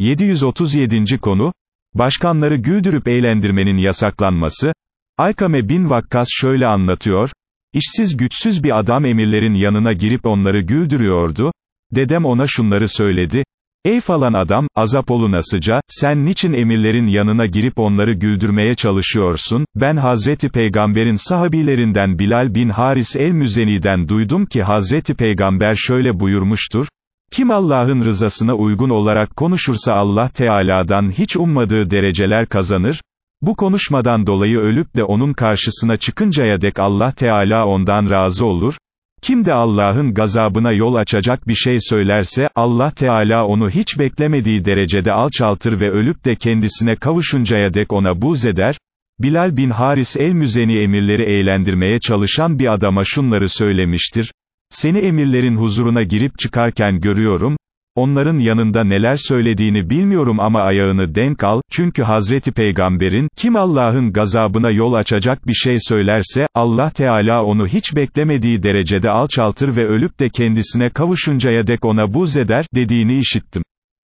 737. konu, başkanları güldürüp eğlendirmenin yasaklanması, Alkame bin Vakkas şöyle anlatıyor, işsiz güçsüz bir adam emirlerin yanına girip onları güldürüyordu, dedem ona şunları söyledi, ey falan adam, azap olunasıca, sen niçin emirlerin yanına girip onları güldürmeye çalışıyorsun, ben Hazreti Peygamber'in sahabilerinden Bilal bin Haris el-Müzeni'den duydum ki Hazreti Peygamber şöyle buyurmuştur, kim Allah'ın rızasına uygun olarak konuşursa Allah Teala'dan hiç ummadığı dereceler kazanır, bu konuşmadan dolayı ölüp de onun karşısına çıkıncaya dek Allah Teala ondan razı olur, kim de Allah'ın gazabına yol açacak bir şey söylerse, Allah Teala onu hiç beklemediği derecede alçaltır ve ölüp de kendisine kavuşuncaya dek ona buz eder, Bilal bin Haris el-Müzeni emirleri eğlendirmeye çalışan bir adama şunları söylemiştir, seni emirlerin huzuruna girip çıkarken görüyorum, onların yanında neler söylediğini bilmiyorum ama ayağını denk al, çünkü Hazreti Peygamber'in, kim Allah'ın gazabına yol açacak bir şey söylerse, Allah Teala onu hiç beklemediği derecede alçaltır ve ölüp de kendisine kavuşuncaya dek ona buz eder, dediğini işittim.